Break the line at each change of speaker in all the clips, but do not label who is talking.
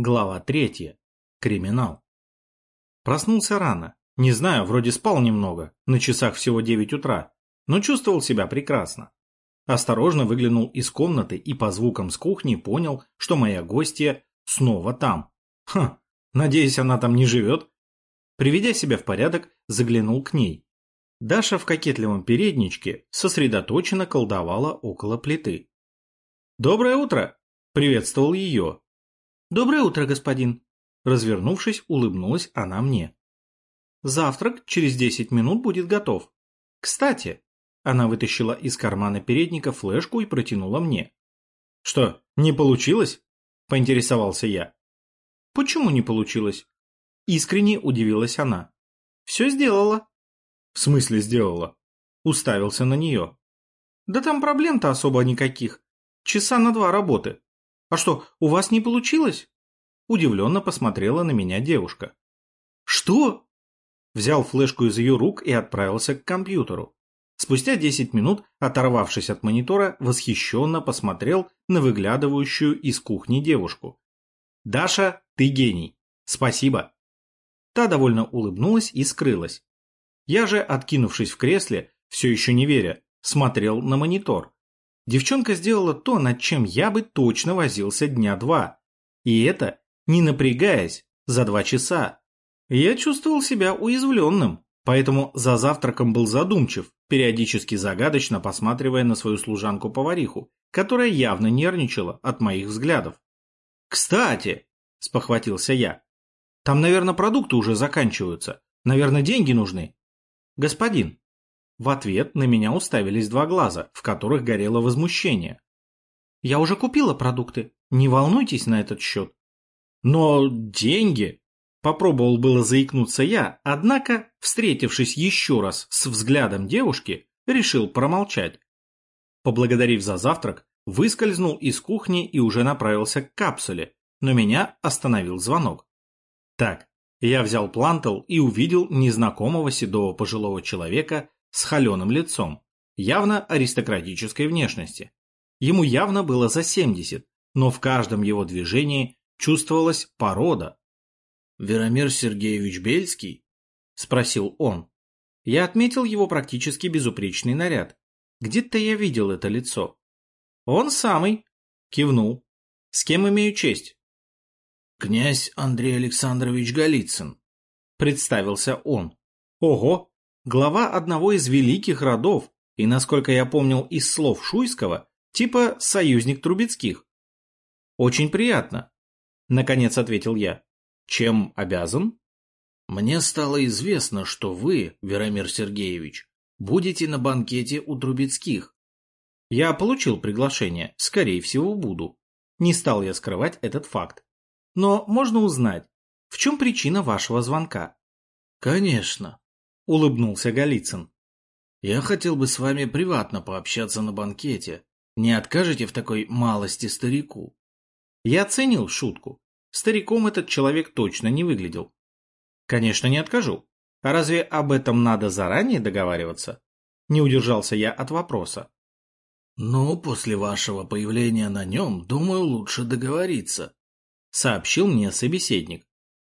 Глава третья. Криминал. Проснулся рано. Не знаю, вроде спал немного, на часах всего девять утра, но чувствовал себя прекрасно. Осторожно выглянул из комнаты и по звукам с кухни понял, что моя гостья снова там. Ха, надеюсь, она там не живет. Приведя себя в порядок, заглянул к ней. Даша в кокетливом передничке сосредоточенно колдовала около плиты. «Доброе утро!» — приветствовал ее, «Доброе утро, господин!» Развернувшись, улыбнулась она мне. «Завтрак через десять минут будет готов. Кстати...» Она вытащила из кармана передника флешку и протянула мне. «Что, не получилось?» – поинтересовался я. «Почему не получилось?» Искренне удивилась она. «Все сделала». «В смысле сделала?» Уставился на нее. «Да там проблем-то особо никаких. Часа на два работы. «А что, у вас не получилось?» Удивленно посмотрела на меня девушка. «Что?» Взял флешку из ее рук и отправился к компьютеру. Спустя 10 минут, оторвавшись от монитора, восхищенно посмотрел на выглядывающую из кухни девушку. «Даша, ты гений! Спасибо!» Та довольно улыбнулась и скрылась. Я же, откинувшись в кресле, все еще не веря, смотрел на монитор. Девчонка сделала то, над чем я бы точно возился дня два. И это, не напрягаясь, за два часа. Я чувствовал себя уязвленным, поэтому за завтраком был задумчив, периодически загадочно посматривая на свою служанку-повариху, которая явно нервничала от моих взглядов. «Кстати!» – спохватился я. «Там, наверное, продукты уже заканчиваются. Наверное, деньги нужны». «Господин, в ответ на меня уставились два глаза, в которых горело возмущение. «Я уже купила продукты. Не волнуйтесь на этот счет». «Но деньги...» Попробовал было заикнуться я, однако, встретившись еще раз с взглядом девушки, решил промолчать. Поблагодарив за завтрак, выскользнул из кухни и уже направился к капсуле, но меня остановил звонок. Так, я взял плантел и увидел незнакомого седого пожилого человека с холеным лицом, явно аристократической внешности. Ему явно было за 70, но в каждом его движении чувствовалась порода. «Веромир Сергеевич Бельский?» – спросил он. Я отметил его практически безупречный наряд. Где-то я видел это лицо. «Он самый!» – кивнул. «С кем имею честь?» «Князь Андрей Александрович Голицын», – представился он. «Ого, глава одного из великих родов, и, насколько я помнил из слов Шуйского, типа союзник Трубецких. «Очень приятно», — наконец ответил я. «Чем обязан?» «Мне стало известно, что вы, Веромир Сергеевич, будете на банкете у Трубецких». «Я получил приглашение, скорее всего, буду. Не стал я скрывать этот факт. Но можно узнать, в чем причина вашего звонка?» «Конечно», улыбнулся Голицын. Я хотел бы с вами приватно пообщаться на банкете. Не откажете в такой малости старику? Я оценил шутку. Стариком этот человек точно не выглядел. Конечно, не откажу. А разве об этом надо заранее договариваться? Не удержался я от вопроса. Ну, после вашего появления на нем, думаю, лучше договориться, сообщил мне собеседник.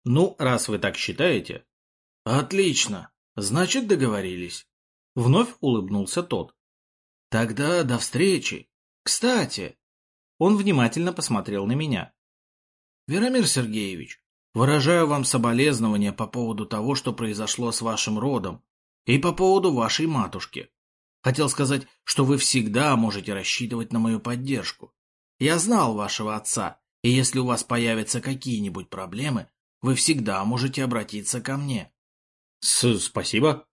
Ну, раз вы так считаете. Отлично. Значит, договорились. Вновь улыбнулся тот. Тогда до встречи. Кстати, он внимательно посмотрел на меня. Веромир Сергеевич, выражаю вам соболезнования по поводу того, что произошло с вашим родом, и по поводу вашей матушки. Хотел сказать, что вы всегда можете рассчитывать на мою поддержку. Я знал вашего отца, и если у вас появятся какие-нибудь проблемы, вы всегда можете обратиться ко мне. С «Спасибо».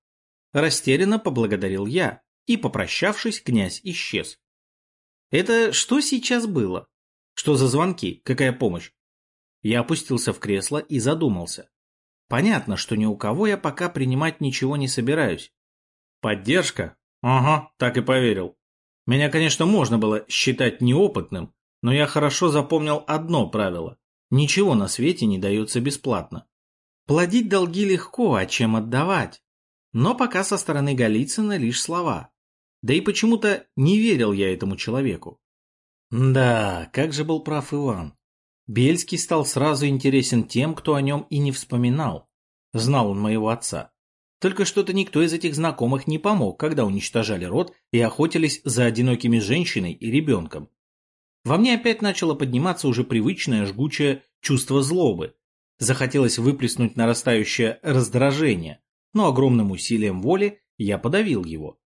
Растерянно поблагодарил я, и, попрощавшись, князь исчез. Это что сейчас было? Что за звонки? Какая помощь? Я опустился в кресло и задумался. Понятно, что ни у кого я пока принимать ничего не собираюсь. Поддержка? Ага, так и поверил. Меня, конечно, можно было считать неопытным, но я хорошо запомнил одно правило. Ничего на свете не дается бесплатно. Плодить долги легко, а чем отдавать? Но пока со стороны Голицына лишь слова. Да и почему-то не верил я этому человеку. Да, как же был прав Иван. Бельский стал сразу интересен тем, кто о нем и не вспоминал. Знал он моего отца. Только что-то никто из этих знакомых не помог, когда уничтожали род и охотились за одинокими женщиной и ребенком. Во мне опять начало подниматься уже привычное жгучее чувство злобы. Захотелось выплеснуть нарастающее раздражение, но огромным усилием воли я подавил его.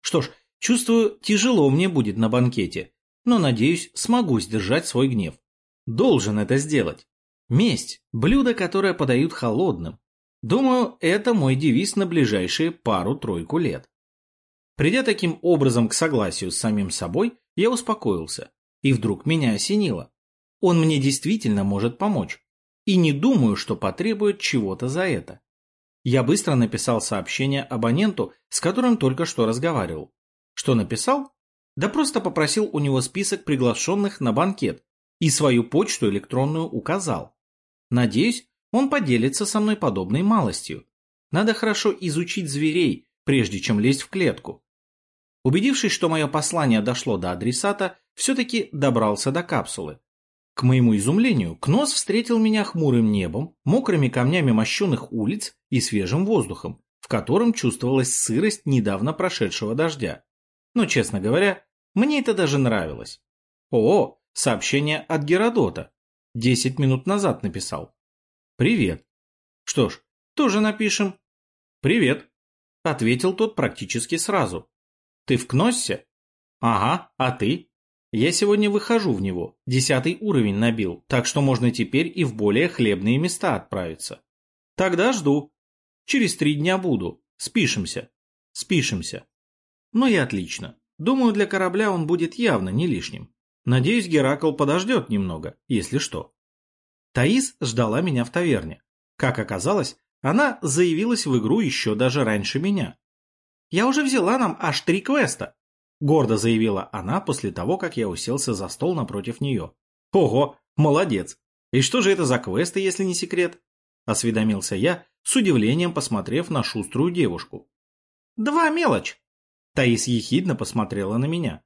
Что ж, чувствую, тяжело мне будет на банкете, но, надеюсь, смогу сдержать свой гнев. Должен это сделать. Месть – блюдо, которое подают холодным. Думаю, это мой девиз на ближайшие пару-тройку лет. Придя таким образом к согласию с самим собой, я успокоился. И вдруг меня осенило. Он мне действительно может помочь. И не думаю, что потребует чего-то за это. Я быстро написал сообщение абоненту, с которым только что разговаривал. Что написал? Да просто попросил у него список приглашенных на банкет и свою почту электронную указал. Надеюсь, он поделится со мной подобной малостью. Надо хорошо изучить зверей, прежде чем лезть в клетку. Убедившись, что мое послание дошло до адресата, все-таки добрался до капсулы. К моему изумлению, Кнос встретил меня хмурым небом, мокрыми камнями мощенных улиц и свежим воздухом, в котором чувствовалась сырость недавно прошедшего дождя. Но, честно говоря, мне это даже нравилось. О, сообщение от Геродота. Десять минут назад написал. Привет. Что ж, тоже напишем. Привет. Ответил тот практически сразу. Ты в Кноссе? Ага, а ты? Я сегодня выхожу в него, десятый уровень набил, так что можно теперь и в более хлебные места отправиться. Тогда жду. Через три дня буду. Спишемся. Спишемся. Ну и отлично. Думаю, для корабля он будет явно не лишним. Надеюсь, Геракл подождет немного, если что. Таис ждала меня в таверне. Как оказалось, она заявилась в игру еще даже раньше меня. «Я уже взяла нам аж три квеста», гордо заявила она после того, как я уселся за стол напротив нее. Ого, молодец. И что же это за квесты, если не секрет? Осведомился я, с удивлением посмотрев на шуструю девушку. Два мелочь. Таис ехидно посмотрела на меня.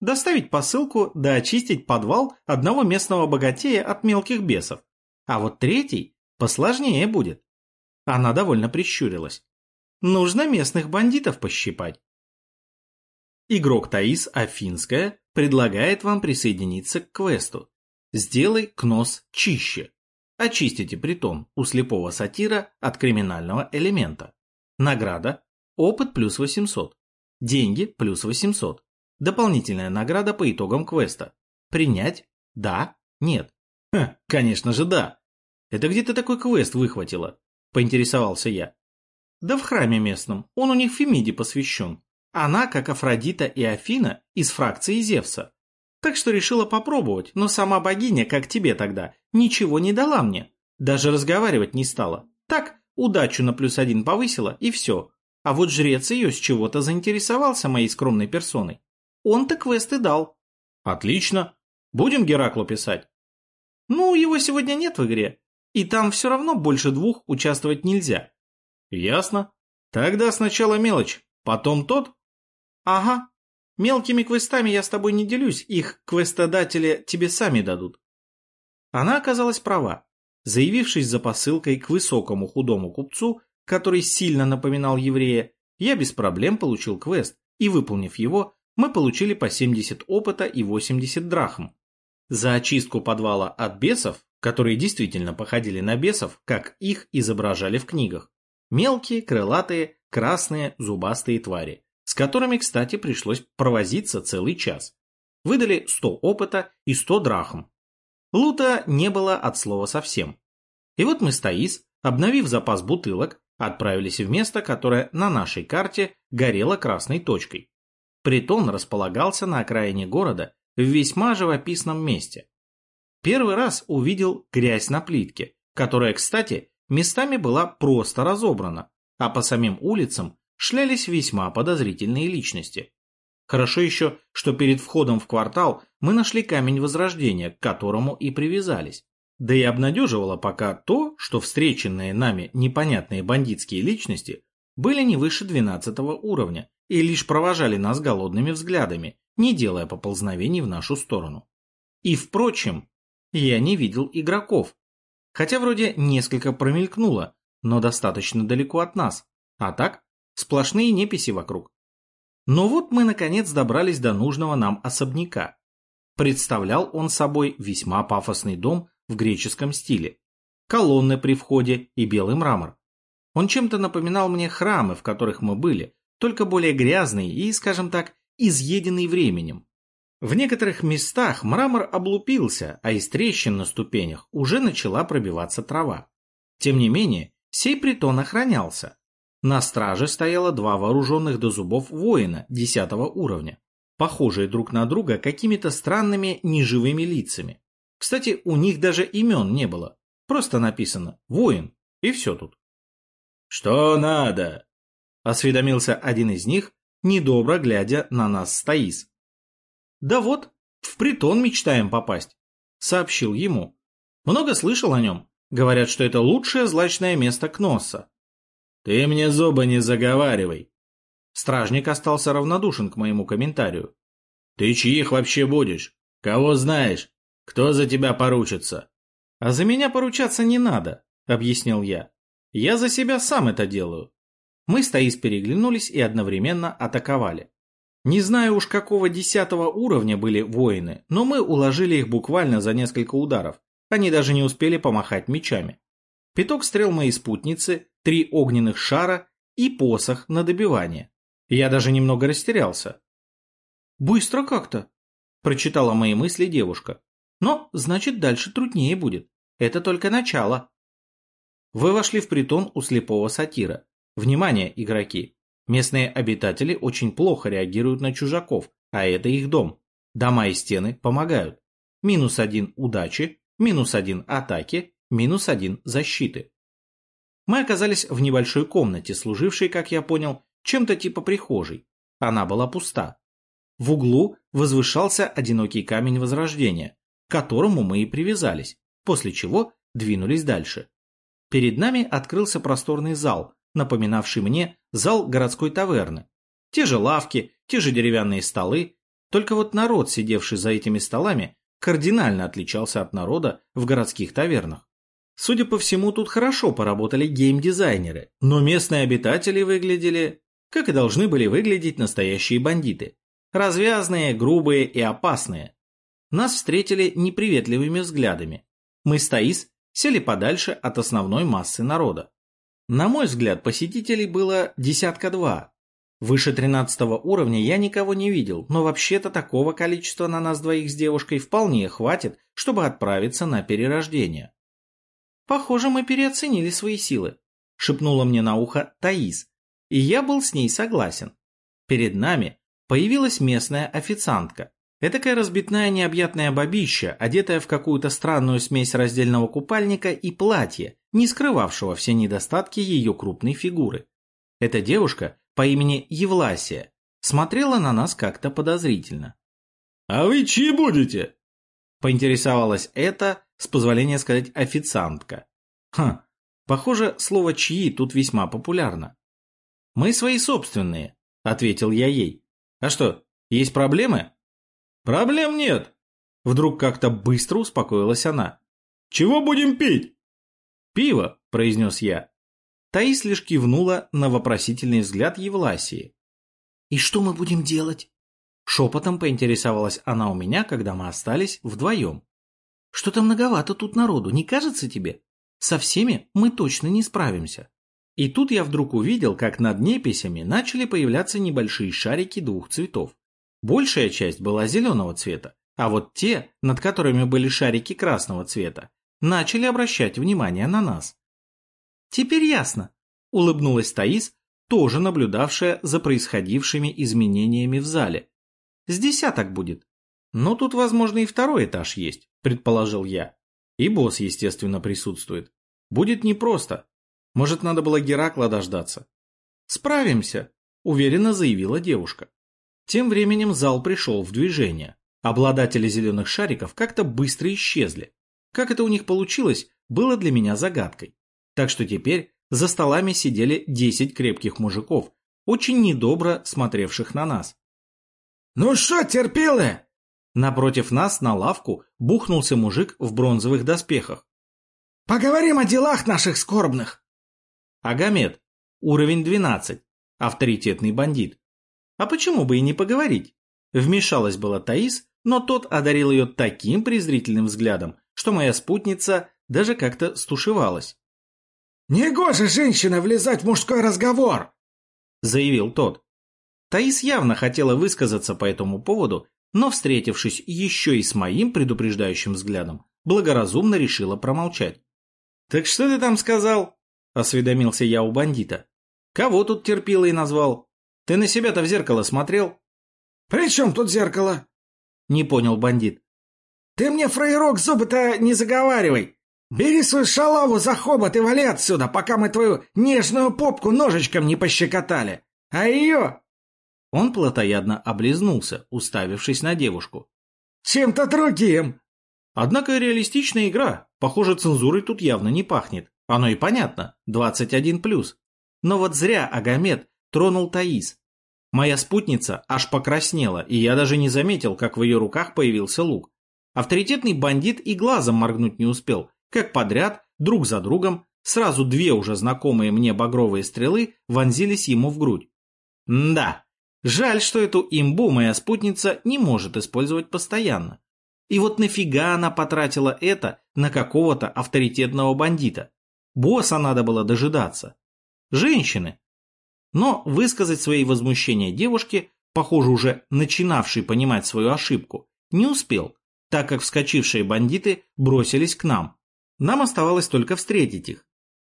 Доставить посылку да очистить подвал одного местного богатея от мелких бесов. А вот третий посложнее будет. Она довольно прищурилась. Нужно местных бандитов пощипать. Игрок Таис Афинская предлагает вам присоединиться к квесту. Сделай КНОС чище. Очистите притон у слепого сатира от криминального элемента. Награда – опыт плюс 800. Деньги плюс 800. Дополнительная награда по итогам квеста. Принять? Да? Нет? Ха, конечно же да. Это где ты такой квест выхватила? Поинтересовался я. Да в храме местном. Он у них Фемиде посвящен. Она, как Афродита и Афина, из фракции Зевса. Так что решила попробовать, но сама богиня, как тебе тогда, ничего не дала мне. Даже разговаривать не стала. Так, удачу на плюс один повысила, и все. А вот жрец ее с чего-то заинтересовался моей скромной персоной. Он-то квесты дал. Отлично. Будем Гераклу писать? Ну, его сегодня нет в игре. И там все равно больше двух участвовать нельзя. Ясно. Тогда сначала мелочь, потом тот, Ага. Мелкими квестами я с тобой не делюсь, их квестодатели тебе сами дадут. Она оказалась права. Заявившись за посылкой к высокому худому купцу, который сильно напоминал еврея, я без проблем получил квест, и, выполнив его, мы получили по 70 опыта и 80 драхм. За очистку подвала от бесов, которые действительно походили на бесов, как их изображали в книгах, мелкие, крылатые, красные, зубастые твари, которыми, кстати, пришлось провозиться целый час. Выдали 100 опыта и 100 драхм. Лута не было от слова совсем. И вот мы с Таис, обновив запас бутылок, отправились в место, которое на нашей карте горело красной точкой. Притон располагался на окраине города в весьма живописном месте. Первый раз увидел грязь на плитке, которая, кстати, местами была просто разобрана, а по самим улицам шлялись весьма подозрительные личности. Хорошо еще, что перед входом в квартал мы нашли камень возрождения, к которому и привязались. Да и обнадеживало пока то, что встреченные нами непонятные бандитские личности были не выше 12 уровня и лишь провожали нас голодными взглядами, не делая поползновений в нашу сторону. И, впрочем, я не видел игроков. Хотя вроде несколько промелькнуло, но достаточно далеко от нас. А так, сплошные неписи вокруг. Но вот мы наконец добрались до нужного нам особняка. Представлял он собой весьма пафосный дом в греческом стиле. Колонны при входе и белый мрамор. Он чем-то напоминал мне храмы, в которых мы были, только более грязный и, скажем так, изъеденный временем. В некоторых местах мрамор облупился, а из трещин на ступенях уже начала пробиваться трава. Тем не менее, сей притон охранялся. На страже стояло два вооруженных до зубов воина десятого уровня, похожие друг на друга какими-то странными неживыми лицами. Кстати, у них даже имен не было. Просто написано «воин» и все тут.
«Что надо?»
— осведомился один из них, недобро глядя на нас с Таис. «Да вот, в притон мечтаем попасть», — сообщил ему. «Много слышал о нем. Говорят, что это лучшее злачное место Кносса».
«Ты мне зубы не заговаривай».
Стражник остался равнодушен к моему комментарию.
«Ты чьих вообще будешь? Кого знаешь? Кто за тебя поручится?»
«А за меня поручаться не надо», — объяснил я. «Я за себя сам это делаю». Мы с Таис переглянулись и одновременно атаковали. Не знаю уж какого десятого уровня были воины, но мы уложили их буквально за несколько ударов. Они даже не успели помахать мечами. Пяток стрел моей спутницы, три огненных шара и посох на добивание. Я даже немного растерялся. «Быстро как-то», — прочитала мои мысли девушка. «Но, значит, дальше труднее будет. Это только начало». Вы вошли в притон у слепого сатира. Внимание, игроки! Местные обитатели очень плохо реагируют на чужаков, а это их дом. Дома и стены помогают. Минус один удачи, минус один атаки, минус один защиты. Мы оказались в небольшой комнате, служившей, как я понял, чем-то типа прихожей. Она была пуста. В углу возвышался одинокий камень возрождения, к которому мы и привязались, после чего двинулись дальше. Перед нами открылся просторный зал, напоминавший мне зал городской таверны. Те же лавки, те же деревянные столы, только вот народ, сидевший за этими столами, кардинально отличался от народа в городских тавернах. Судя по всему, тут хорошо поработали геймдизайнеры, но местные обитатели выглядели, как и должны были выглядеть настоящие бандиты. Развязные, грубые и опасные. Нас встретили неприветливыми взглядами. Мы с Таис сели подальше от основной массы народа. На мой взгляд, посетителей было десятка два. Выше тринадцатого уровня я никого не видел, но вообще-то такого количества на нас двоих с девушкой вполне хватит, чтобы отправиться на перерождение. «Похоже, мы переоценили свои силы», — шепнула мне на ухо Таис, и я был с ней согласен. Перед нами появилась местная официантка, Этакая разбитная необъятная бабища, одетая в какую-то странную смесь раздельного купальника и платья, не скрывавшего все недостатки ее крупной фигуры. Эта девушка по имени Евласия смотрела на нас как-то подозрительно.
«А вы чьи будете?»
Поинтересовалась эта, с позволения сказать, официантка. Хм, похоже, слово «чьи» тут весьма популярно. «Мы свои собственные», — ответил я ей. «А что, есть проблемы?»
«Проблем нет!»
Вдруг как-то быстро успокоилась она.
«Чего будем пить?»
«Пиво», — произнес я. Таис лишь кивнула на вопросительный взгляд Евласии. «И что мы будем делать?» Шепотом поинтересовалась она у меня, когда мы остались вдвоем. «Что-то многовато тут народу, не кажется тебе? Со всеми мы точно не справимся». И тут я вдруг увидел, как над неписями начали появляться небольшие шарики двух цветов. Большая часть была зеленого цвета, а вот те, над которыми были шарики красного цвета, начали обращать внимание на нас. «Теперь ясно», — улыбнулась Таис, тоже наблюдавшая за происходившими изменениями в зале. «С десяток будет. Но тут, возможно, и второй этаж есть», — предположил я. И босс, естественно, присутствует. Будет непросто. Может, надо было Геракла дождаться. «Справимся», — уверенно заявила девушка. Тем временем зал пришел в движение. Обладатели зеленых шариков как-то быстро исчезли. Как это у них получилось, было для меня загадкой. Так что теперь за столами сидели десять крепких мужиков, очень недобро смотревших на нас.
«Ну что, терпилы,
Напротив нас на лавку бухнулся мужик в бронзовых доспехах.
«Поговорим о делах наших скорбных!»
Агамед, уровень 12, авторитетный бандит. А почему бы и не поговорить? Вмешалась была Таис, но тот одарил ее таким презрительным взглядом, что моя спутница даже как-то стушевалась.
«Негоже, женщина, влезать в мужской разговор!» — заявил тот.
Таис явно хотела высказаться по этому поводу, но, встретившись еще и с моим предупреждающим взглядом, благоразумно решила промолчать. «Так что ты там сказал?» — осведомился я у бандита. «Кого тут терпила и назвал? Ты на себя-то в зеркало смотрел?»
«При чем тут зеркало?»
— не понял бандит.
«Ты мне, фраерок, зубы-то не заговаривай! Бери свою шалаву за хобот и вали отсюда, пока мы твою нежную попку ножичком не пощекотали! А ее
он плотоядно облизнулся, уставившись на девушку.
«Чем-то другим!»
Однако реалистичная игра. Похоже, цензурой тут явно не пахнет. Оно и понятно. 21+. Но вот зря Агамед тронул Таис. Моя спутница аж покраснела, и я даже не заметил, как в ее руках появился лук. Авторитетный бандит и глазом моргнуть не успел, как подряд, друг за другом, сразу две уже знакомые мне багровые стрелы вонзились ему в грудь. М да, Жаль, что эту имбу моя спутница не может использовать постоянно. И вот нафига она потратила это на какого-то авторитетного бандита? Босса надо было дожидаться. Женщины. Но высказать свои возмущения девушке, похоже уже начинавшей понимать свою ошибку, не успел, так как вскочившие бандиты бросились к нам. Нам оставалось только встретить их.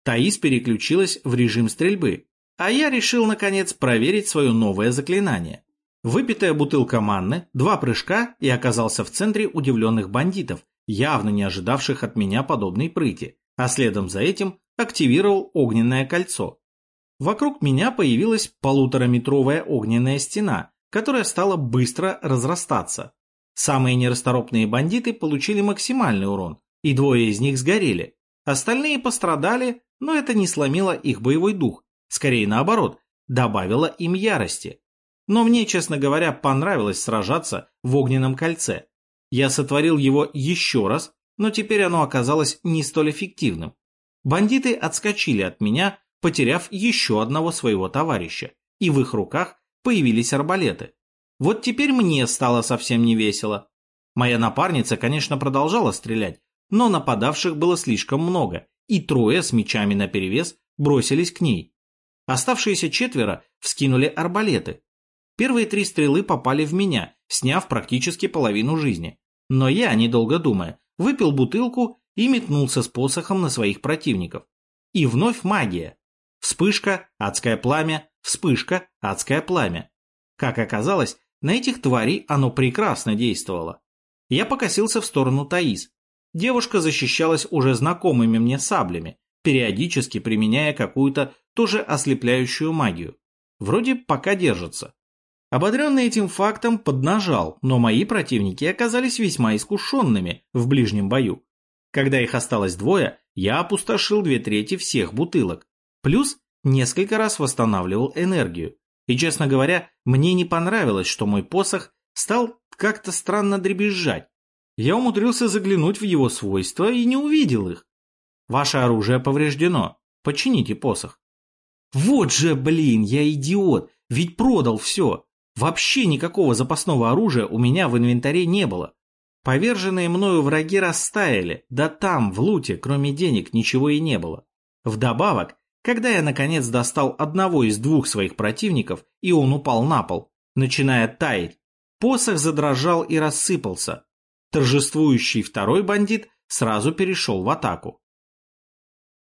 Таис переключилась в режим стрельбы, а я решил, наконец, проверить свое новое заклинание. Выпитая бутылка манны, два прыжка и оказался в центре удивленных бандитов, явно не ожидавших от меня подобной прыти, а следом за этим активировал огненное кольцо. Вокруг меня появилась полутораметровая огненная стена, которая стала быстро разрастаться. Самые нерасторопные бандиты получили максимальный урон, и двое из них сгорели. Остальные пострадали, но это не сломило их боевой дух, Скорее наоборот, добавила им ярости. Но мне, честно говоря, понравилось сражаться в огненном кольце. Я сотворил его еще раз, но теперь оно оказалось не столь эффективным. Бандиты отскочили от меня, потеряв еще одного своего товарища, и в их руках появились арбалеты. Вот теперь мне стало совсем не весело. Моя напарница, конечно, продолжала стрелять, но нападавших было слишком много, и трое с мечами наперевес бросились к ней. Оставшиеся четверо вскинули арбалеты. Первые три стрелы попали в меня, сняв практически половину жизни. Но я, недолго думая, выпил бутылку и метнулся с посохом на своих противников. И вновь магия. Вспышка, адское пламя, вспышка, адское пламя. Как оказалось, на этих тварей оно прекрасно действовало. Я покосился в сторону Таис. Девушка защищалась уже знакомыми мне саблями, периодически применяя какую-то тоже ослепляющую магию. Вроде пока держится. Ободренный этим фактом поднажал, но мои противники оказались весьма искушенными в ближнем бою. Когда их осталось двое, я опустошил две трети всех бутылок. Плюс несколько раз восстанавливал энергию. И, честно говоря, мне не понравилось, что мой посох стал как-то странно дребезжать. Я умудрился заглянуть в его свойства и не увидел их. Ваше оружие повреждено. Почините посох. Вот же, блин, я идиот. Ведь продал все. Вообще никакого запасного оружия у меня в инвентаре не было. Поверженные мною враги растаяли, да там, в луте, кроме денег, ничего и не было. Вдобавок, когда я наконец достал одного из двух своих противников, и он упал на пол, начиная таять, посох задрожал и рассыпался. Торжествующий второй бандит сразу перешел в атаку.